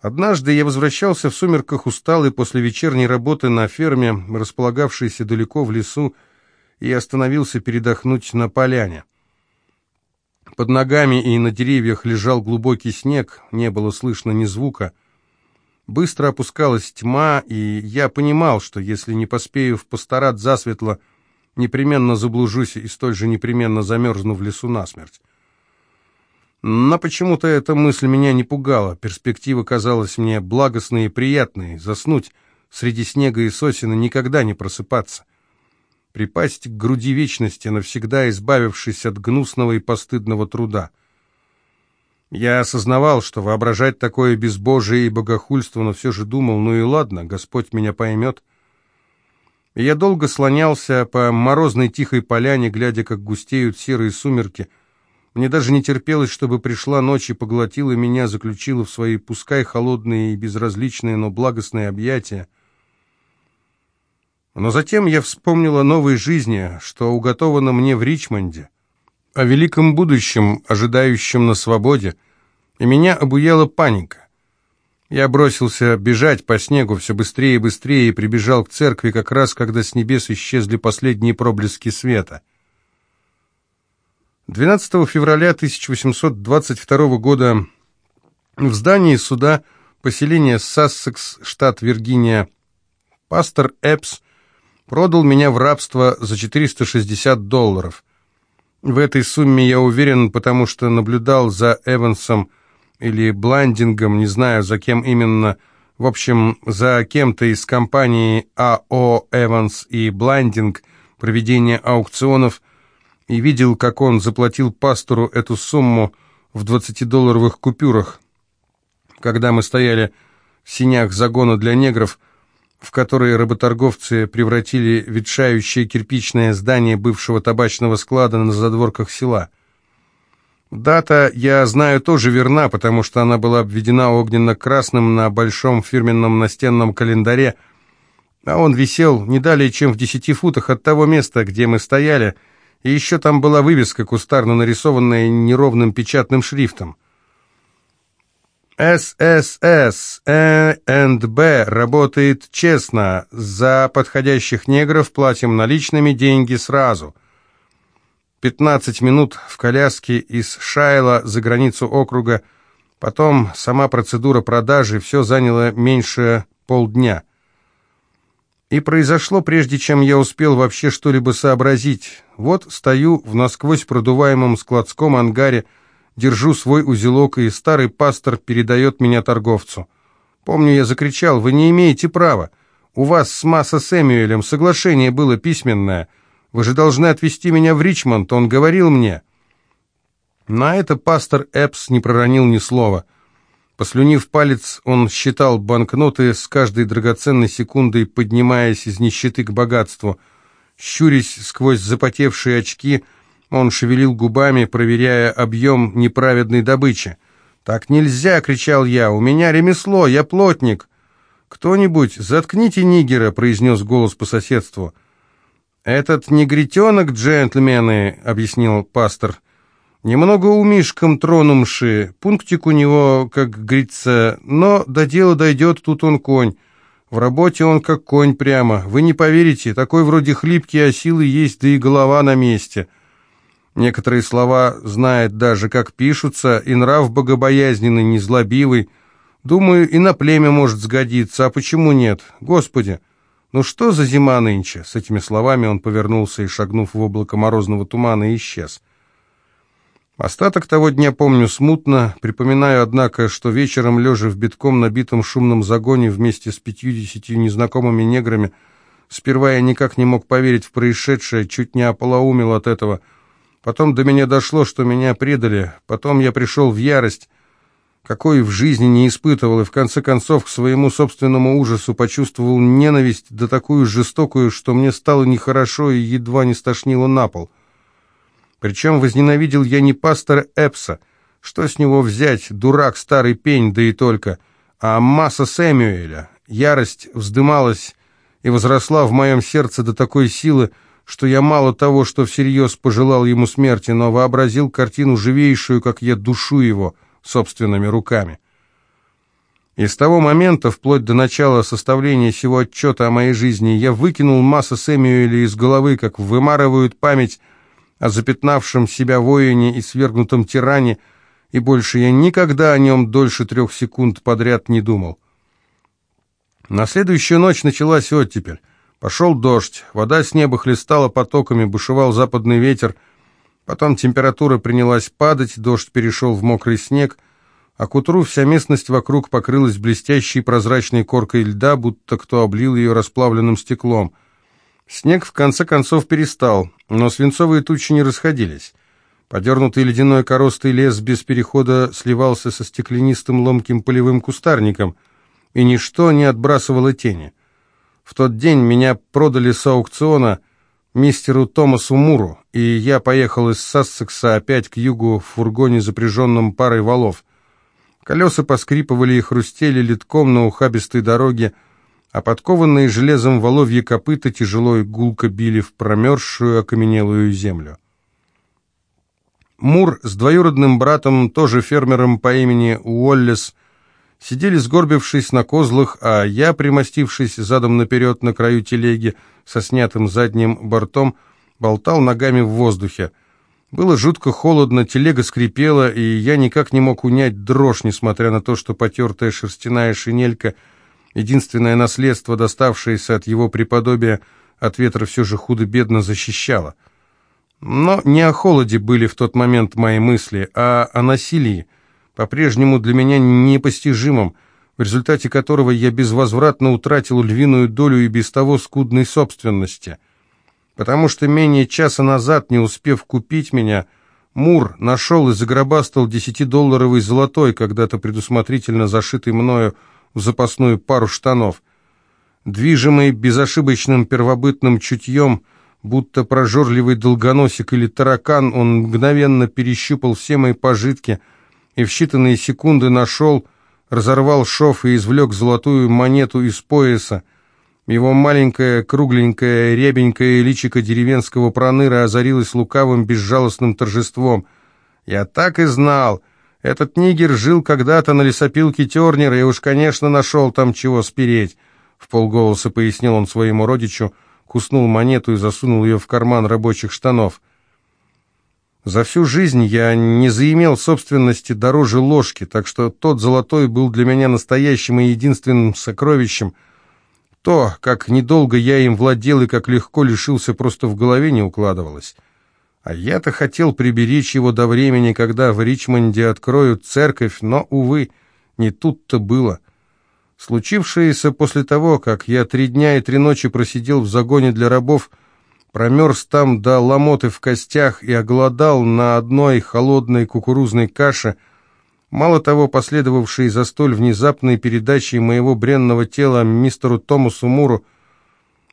Однажды я возвращался в сумерках усталый после вечерней работы на ферме, располагавшейся далеко в лесу, и остановился передохнуть на поляне. Под ногами и на деревьях лежал глубокий снег, не было слышно ни звука. Быстро опускалась тьма, и я понимал, что если не поспею в пасторат засветло, непременно заблужусь и столь же непременно замерзну в лесу насмерть. Но почему-то эта мысль меня не пугала, перспектива казалась мне благостной и приятной, заснуть среди снега и сосен и никогда не просыпаться припасть к груди вечности, навсегда избавившись от гнусного и постыдного труда. Я осознавал, что воображать такое безбожие и богохульство, но все же думал, ну и ладно, Господь меня поймет. Я долго слонялся по морозной тихой поляне, глядя, как густеют серые сумерки. Мне даже не терпелось, чтобы пришла ночь и поглотила меня, заключила в свои пускай холодные и безразличные, но благостные объятия. Но затем я вспомнил о новой жизни, что уготовано мне в Ричмонде, о великом будущем, ожидающем на свободе, и меня обуяла паника. Я бросился бежать по снегу все быстрее и быстрее и прибежал к церкви как раз, когда с небес исчезли последние проблески света. 12 февраля 1822 года в здании суда поселения Сассекс, штат Виргиния, пастор Эпс продал меня в рабство за 460 долларов. В этой сумме я уверен, потому что наблюдал за Эвансом или Бландингом, не знаю, за кем именно, в общем, за кем-то из компании АО «Эванс» и «Бландинг» проведения аукционов, и видел, как он заплатил пастору эту сумму в 20-долларовых купюрах. Когда мы стояли в синях загона для негров – в которые работорговцы превратили ветшающее кирпичное здание бывшего табачного склада на задворках села. Дата, я знаю, тоже верна, потому что она была обведена огненно-красным на большом фирменном настенном календаре, а он висел не далее, чем в десяти футах от того места, где мы стояли, и еще там была вывеска, кустарно нарисованная неровным печатным шрифтом. ССС Э&Б работает честно. За подходящих негров платим наличными деньги сразу. 15 минут в коляске из Шайла за границу округа. Потом сама процедура продажи. Все заняло меньше полдня. И произошло, прежде чем я успел вообще что-либо сообразить. Вот стою в насквозь продуваемом складском ангаре, Держу свой узелок, и старый пастор передает меня торговцу. Помню, я закричал, «Вы не имеете права! У вас с Масса Сэмюэлем соглашение было письменное. Вы же должны отвезти меня в Ричмонд, он говорил мне». На это пастор Эпс не проронил ни слова. Послюнив палец, он считал банкноты с каждой драгоценной секундой, поднимаясь из нищеты к богатству. Щурясь сквозь запотевшие очки, он шевелил губами, проверяя объем неправедной добычи. «Так нельзя!» — кричал я. «У меня ремесло, я плотник!» «Кто-нибудь, заткните нигера!» — произнес голос по соседству. «Этот негритенок, джентльмены!» — объяснил пастор. «Немного умишком тронумши, пунктик у него, как говорится, но до дела дойдет, тут он конь. В работе он как конь прямо. Вы не поверите, такой вроде хлипкий, а силы есть, да и голова на месте». Некоторые слова знает даже, как пишутся, и нрав богобоязненный, незлобивый. Думаю, и на племя может сгодиться, а почему нет? Господи, ну что за зима нынче?» С этими словами он повернулся и, шагнув в облако морозного тумана, исчез. Остаток того дня помню смутно, припоминаю, однако, что вечером, лежа в битком набитом шумном загоне вместе с пятьюдесятью незнакомыми неграми, сперва я никак не мог поверить в происшедшее, чуть не ополоумел от этого – Потом до меня дошло, что меня предали. Потом я пришел в ярость, какой в жизни не испытывал, и в конце концов к своему собственному ужасу почувствовал ненависть, да такую жестокую, что мне стало нехорошо и едва не стошнило на пол. Причем возненавидел я не пастора Эпса, что с него взять, дурак старый пень, да и только, а масса Сэмюэля. Ярость вздымалась и возросла в моем сердце до такой силы, что я мало того, что всерьез пожелал ему смерти, но вообразил картину живейшую, как я душу его собственными руками. И с того момента, вплоть до начала составления всего отчета о моей жизни, я выкинул Масса Сэмюэля из головы, как вымарывают память о запятнавшем себя воине и свергнутом тиране, и больше я никогда о нем дольше трех секунд подряд не думал. На следующую ночь началась оттепель. Пошел дождь, вода с неба хлестала потоками, бушевал западный ветер, потом температура принялась падать, дождь перешел в мокрый снег, а к утру вся местность вокруг покрылась блестящей прозрачной коркой льда, будто кто облил ее расплавленным стеклом. Снег в конце концов перестал, но свинцовые тучи не расходились. Подернутый ледяной коростой лес без перехода сливался со стеклянистым ломким полевым кустарником — и ничто не отбрасывало тени. В тот день меня продали с аукциона мистеру Томасу Муру, и я поехал из Сассекса опять к югу в фургоне, запряженном парой валов. Колеса поскрипывали и хрустели литком на ухабистой дороге, а подкованные железом воловьи копыта тяжело и гулко били в промерзшую окаменелую землю. Мур с двоюродным братом, тоже фермером по имени Уоллес, сидели сгорбившись на козлах, а я, примостившись задом наперед на краю телеги со снятым задним бортом, болтал ногами в воздухе. Было жутко холодно, телега скрипела, и я никак не мог унять дрожь, несмотря на то, что потертая шерстяная шинелька, единственное наследство, доставшееся от его преподобия, от ветра все же худо-бедно защищала. Но не о холоде были в тот момент мои мысли, а о насилии, по-прежнему для меня непостижимым, в результате которого я безвозвратно утратил львиную долю и без того скудной собственности. Потому что менее часа назад, не успев купить меня, Мур нашел и загробастал десятидолларовый золотой, когда-то предусмотрительно зашитый мною в запасную пару штанов. Движимый безошибочным первобытным чутьем, будто прожорливый долгоносик или таракан, он мгновенно перещупал все мои пожитки — и в считанные секунды нашел, разорвал шов и извлек золотую монету из пояса. Его маленькое, кругленькое, рябенькое личико деревенского проныра озарилось лукавым, безжалостным торжеством. «Я так и знал. Этот нигер жил когда-то на лесопилке Тернера и уж, конечно, нашел там чего спереть», — в полголоса пояснил он своему родичу, куснул монету и засунул ее в карман рабочих штанов. За всю жизнь я не заимел собственности дороже ложки, так что тот золотой был для меня настоящим и единственным сокровищем. То, как недолго я им владел и как легко лишился, просто в голове не укладывалось. А я-то хотел приберечь его до времени, когда в Ричмонде откроют церковь, но, увы, не тут-то было. Случившееся после того, как я три дня и три ночи просидел в загоне для рабов, промерз там до ломоты в костях и оголодал на одной холодной кукурузной каше, мало того, последовавшей за столь внезапной передачей моего бренного тела мистеру Томасу Муру,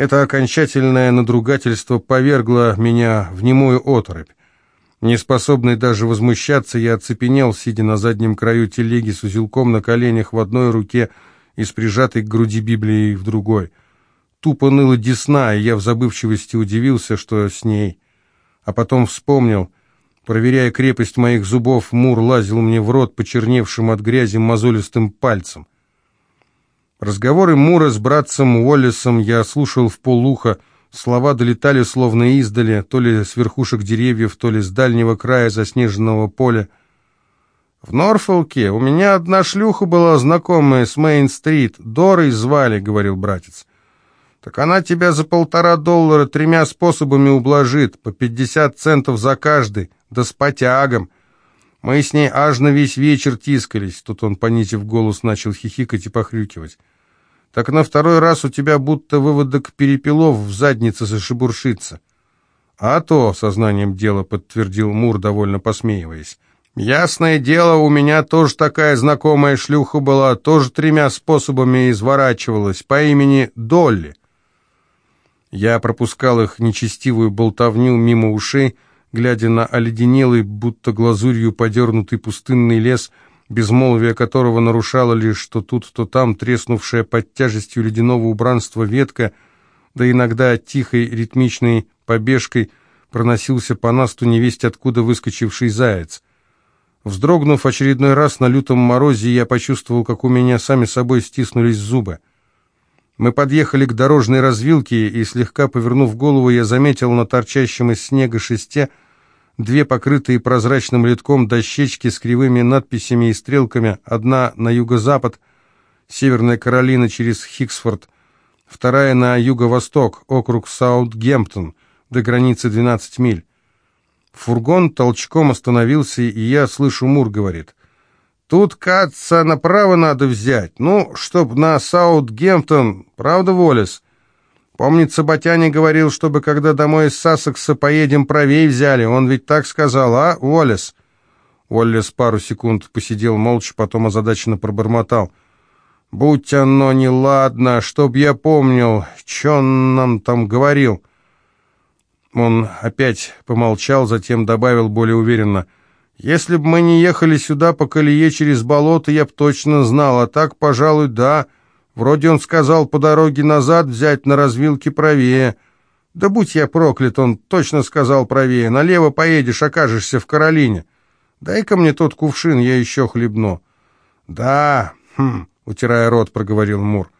это окончательное надругательство повергло меня в немую оторопь. Неспособный даже возмущаться, я оцепенел, сидя на заднем краю телеги с узелком на коленях в одной руке и с прижатой к груди Библией в другой — Тупо ныла десна, и я в забывчивости удивился, что с ней. А потом вспомнил. Проверяя крепость моих зубов, Мур лазил мне в рот почерневшим от грязи мозолистым пальцем. Разговоры Мура с братцем Уоллесом я слушал в полуха, слова долетали словно издали, то ли с верхушек деревьев, то ли с дальнего края заснеженного поля. «В Норфолке у меня одна шлюха была знакомая с Мейн-стрит, Дорой звали», — говорил братец. Так она тебя за полтора доллара тремя способами ублажит, по пятьдесят центов за каждый, да с потягом. Мы с ней аж на весь вечер тискались. Тут он, понизив голос, начал хихикать и похрюкивать. Так на второй раз у тебя будто выводок перепелов в заднице зашебуршится. А то, сознанием дела, подтвердил Мур, довольно посмеиваясь. Ясное дело, у меня тоже такая знакомая шлюха была, тоже тремя способами изворачивалась, по имени Долли. Я пропускал их нечестивую болтовню мимо ушей, глядя на оледенелый, будто глазурью подернутый пустынный лес, безмолвие которого нарушало лишь что тут, то там треснувшая под тяжестью ледяного убранства ветка, да иногда тихой ритмичной побежкой проносился по насту невесть откуда выскочивший заяц. Вздрогнув очередной раз на лютом морозе, я почувствовал, как у меня сами собой стиснулись зубы. Мы подъехали к дорожной развилке, и, слегка повернув голову, я заметил на торчащем из снега шесте две покрытые прозрачным литком дощечки с кривыми надписями и стрелками, одна на юго-запад, Северная Каролина через Хиксфорд, вторая на юго-восток, округ Саутгемптон, до границы 12 миль. Фургон толчком остановился, и я слышу, Мур говорит. «Тут, каться, направо надо взять. Ну, чтоб на Саутгемптон, правда, Волес?» Помнится, Батяня говорил, чтобы когда домой из Сассекса поедем, правее взяли. Он ведь так сказал, а, Уоллес?» Уоллес пару секунд посидел молча, потом озадаченно пробормотал. «Будь оно неладно, чтоб я помнил, что он нам там говорил». Он опять помолчал, затем добавил более уверенно. «Если бы мы не ехали сюда по колее через болото, я б точно знал, а так, пожалуй, да. Вроде он сказал по дороге назад взять на развилке правее. Да будь я проклят, он точно сказал правее. Налево поедешь, окажешься в Каролине. Дай-ка мне тот кувшин, я еще хлебну». «Да, хм», — утирая рот, проговорил Мур.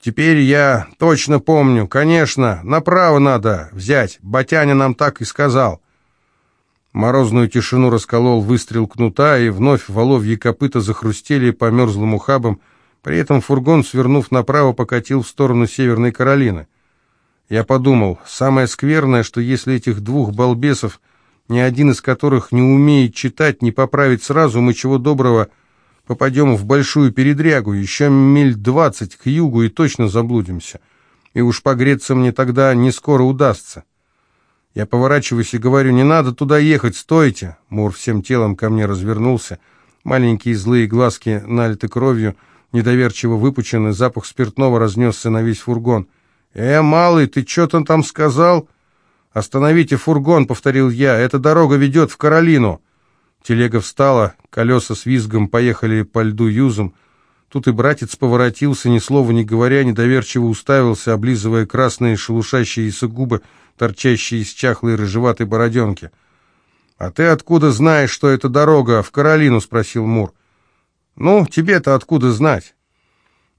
Теперь я точно помню, конечно, направо надо взять. Батяня нам так и сказал. Морозную тишину расколол выстрел кнута, и вновь воловьи копыта захрустели по мерзлым ухабам. При этом фургон, свернув направо, покатил в сторону Северной Каролины. Я подумал, самое скверное, что если этих двух балбесов, ни один из которых не умеет читать, не поправить сразу, мы чего доброго — Попадем в большую передрягу, еще миль двадцать к югу и точно заблудимся. И уж погреться мне тогда не скоро удастся. Я поворачиваюсь и говорю, не надо туда ехать, стойте. Мур всем телом ко мне развернулся. Маленькие злые глазки налиты кровью, недоверчиво выпучены, запах спиртного разнесся на весь фургон. «Э, малый, ты что-то там сказал?» «Остановите фургон», — повторил я, — «эта дорога ведет в Каролину». Телега встала, колеса с визгом поехали по льду юзом. Тут и братец поворотился, ни слова не говоря, недоверчиво уставился, облизывая красные шелушащиеся губы, торчащие из чахлой рыжеватой бороденки. «А ты откуда знаешь, что это дорога в Каролину?» — спросил Мур. «Ну, тебе-то откуда знать?»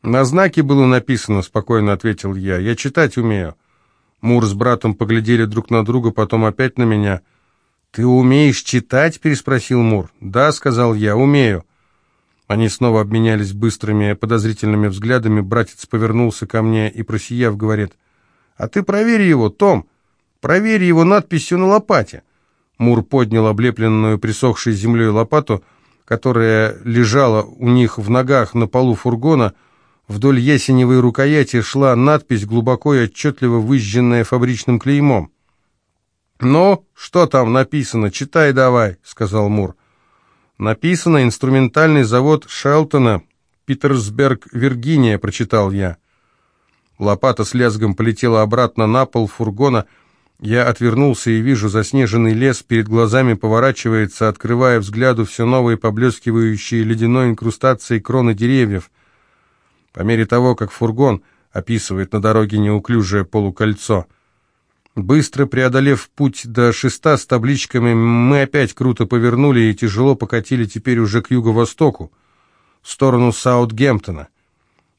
«На знаке было написано», — спокойно ответил я. «Я читать умею». Мур с братом поглядели друг на друга, потом опять на меня — «Ты умеешь читать?» — переспросил Мур. «Да», — сказал я, — «умею». Они снова обменялись быстрыми подозрительными взглядами. Братец повернулся ко мне и, просияв, говорит, «А ты проверь его, Том, проверь его надписью на лопате». Мур поднял облепленную присохшей землей лопату, которая лежала у них в ногах на полу фургона. Вдоль ясеневой рукояти шла надпись, глубоко и отчетливо выжженная фабричным клеймом. «Ну, что там написано? Читай давай», — сказал Мур. «Написано инструментальный завод Шелтона, Питерсберг, Виргиния», — прочитал я. Лопата с лязгом полетела обратно на пол фургона. Я отвернулся и вижу, заснеженный лес перед глазами поворачивается, открывая взгляду все новые поблескивающие ледяной инкрустацией кроны деревьев. По мере того, как фургон описывает на дороге неуклюжее полукольцо — Быстро преодолев путь до шеста с табличками, мы опять круто повернули и тяжело покатили теперь уже к юго-востоку, в сторону Саутгемптона.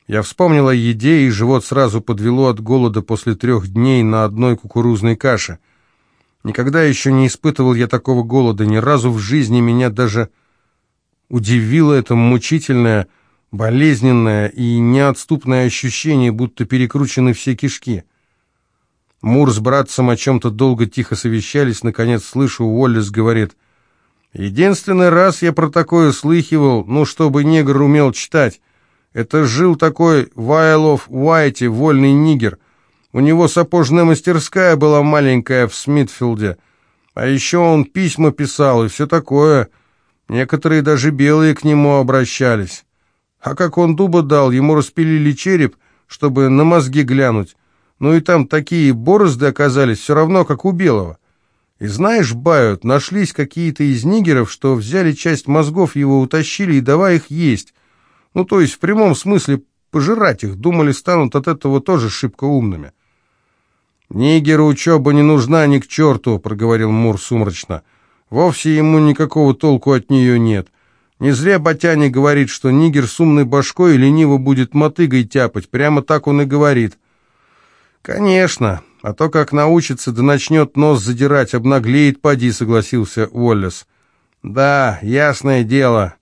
Я вспомнил о еде, и живот сразу подвело от голода после трех дней на одной кукурузной каше. Никогда еще не испытывал я такого голода, ни разу в жизни меня даже удивило это мучительное, болезненное и неотступное ощущение, будто перекручены все кишки. Мур с братцем о чем-то долго тихо совещались, наконец слышу, Уоллес говорит, «Единственный раз я про такое слыхивал, ну, чтобы негр умел читать. Это жил такой Вайлов Уайти, вольный нигер. У него сапожная мастерская была маленькая в Смитфилде. А еще он письма писал и все такое. Некоторые даже белые к нему обращались. А как он дуба дал, ему распилили череп, чтобы на мозги глянуть. Ну и там такие борозды оказались, все равно, как у белого. И знаешь, Бают, нашлись какие-то из нигеров, что взяли часть мозгов его, утащили и давай их есть. Ну, то есть в прямом смысле пожирать их, думали, станут от этого тоже шибко умными. «Нигеру учеба не нужна ни к черту», — проговорил Мур сумрачно. Вовсе ему никакого толку от нее нет. Не зря Батяне говорит, что нигер с умной башкой лениво будет мотыгой тяпать. Прямо так он и говорит. Конечно, а то как научится, да начнет нос задирать, обнаглеет, поди, согласился Уоллес. Да, ясное дело,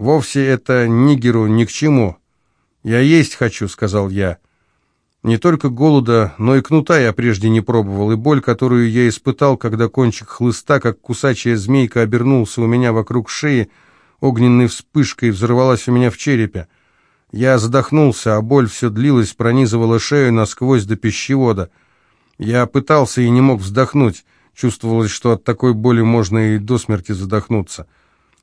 вовсе это нигеру ни к чему. Я есть хочу, сказал я. Не только голода, но и кнута я прежде не пробовал, и боль, которую я испытал, когда кончик хлыста, как кусачая змейка, обернулся у меня вокруг шеи, огненной вспышкой взорвалась у меня в черепе. Я задохнулся, а боль все длилась, пронизывала шею насквозь до пищевода. Я пытался и не мог вздохнуть. Чувствовалось, что от такой боли можно и до смерти задохнуться.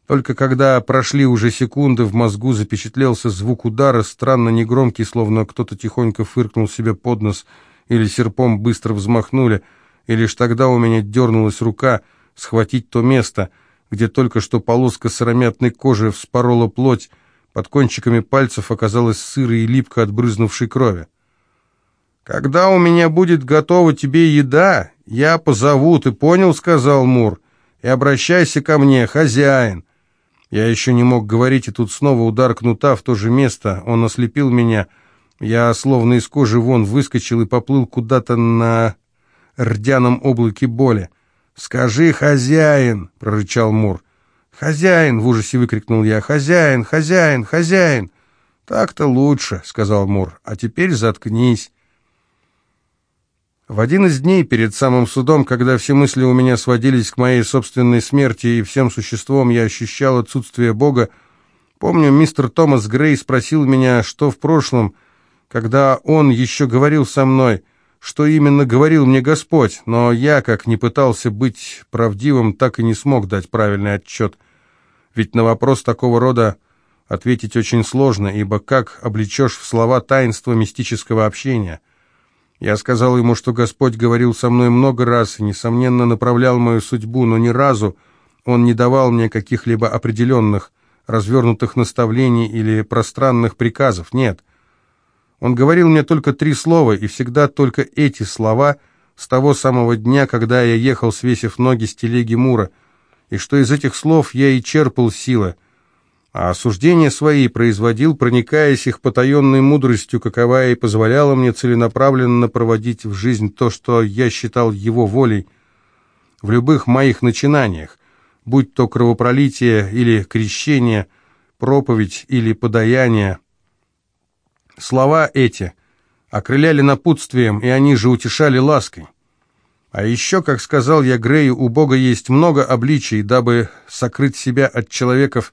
Только когда прошли уже секунды, в мозгу запечатлелся звук удара, странно негромкий, словно кто-то тихонько фыркнул себе под нос, или серпом быстро взмахнули, и лишь тогда у меня дернулась рука схватить то место, где только что полоска сыромятной кожи вспорола плоть, под кончиками пальцев оказалась сыро и липко от брызнувшей крови. «Когда у меня будет готова тебе еда, я позову, ты понял?» — сказал Мур. «И обращайся ко мне, хозяин». Я еще не мог говорить, и тут снова удар кнута в то же место. Он ослепил меня. Я словно из кожи вон выскочил и поплыл куда-то на рдяном облаке боли. «Скажи, хозяин!» — прорычал Мур. «Хозяин!» — в ужасе выкрикнул я. «Хозяин! Хозяин! Хозяин!» «Так-то лучше!» — сказал Мур. «А теперь заткнись!» В один из дней перед самым судом, когда все мысли у меня сводились к моей собственной смерти и всем существом я ощущал отсутствие Бога, помню, мистер Томас Грей спросил меня, что в прошлом, когда он еще говорил со мной, что именно говорил мне Господь, но я, как не пытался быть правдивым, так и не смог дать правильный отчет. Ведь на вопрос такого рода ответить очень сложно, ибо как облечешь в слова таинство мистического общения – я сказал ему, что Господь говорил со мной много раз и, несомненно, направлял мою судьбу, но ни разу он не давал мне каких-либо определенных, развернутых наставлений или пространных приказов, нет. Он говорил мне только три слова, и всегда только эти слова с того самого дня, когда я ехал, свесив ноги с телеги Мура, и что из этих слов я и черпал силы — а осуждения свои производил, проникаясь их потаенной мудростью, каковая и позволяла мне целенаправленно проводить в жизнь то, что я считал его волей в любых моих начинаниях, будь то кровопролитие или крещение, проповедь или подаяние. Слова эти окрыляли напутствием, и они же утешали лаской. А еще, как сказал я Грею, у Бога есть много обличий, дабы сокрыть себя от человеков,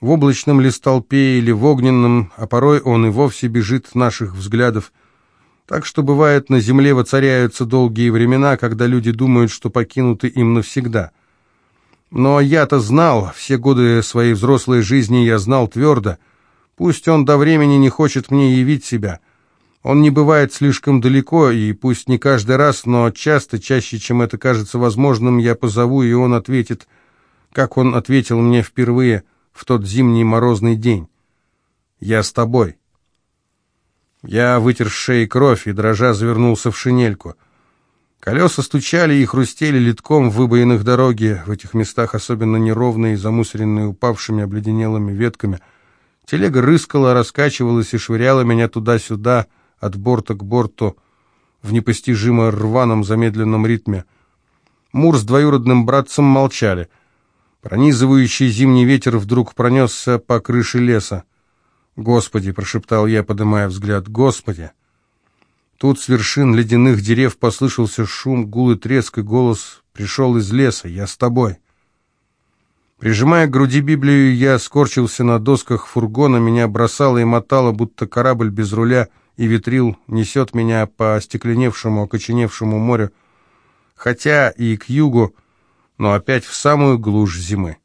в облачном ли столпе или в огненном, а порой он и вовсе бежит наших взглядов. Так что, бывает, на земле воцаряются долгие времена, когда люди думают, что покинуты им навсегда. Но я-то знал, все годы своей взрослой жизни я знал твердо, пусть он до времени не хочет мне явить себя. Он не бывает слишком далеко, и пусть не каждый раз, но часто, чаще, чем это кажется возможным, я позову, и он ответит, как он ответил мне впервые – в тот зимний морозный день. Я с тобой. Я вытер с шеи кровь и, дрожа, завернулся в шинельку. Колеса стучали и хрустели литком в выбоинах дороги, в этих местах особенно неровные, замусоренные упавшими обледенелыми ветками. Телега рыскала, раскачивалась и швыряла меня туда-сюда, от борта к борту, в непостижимо рваном замедленном ритме. Мур с двоюродным братцем молчали — Пронизывающий зимний ветер вдруг пронесся по крыше леса. «Господи!» — прошептал я, поднимая взгляд. «Господи!» Тут с вершин ледяных дерев послышался шум, гул и треск, и голос пришел из леса. «Я с тобой!» Прижимая к груди Библию, я скорчился на досках фургона, меня бросало и мотало, будто корабль без руля и ветрил несет меня по остекленевшему, окоченевшему морю, хотя и к югу, но опять в самую глушь зимы.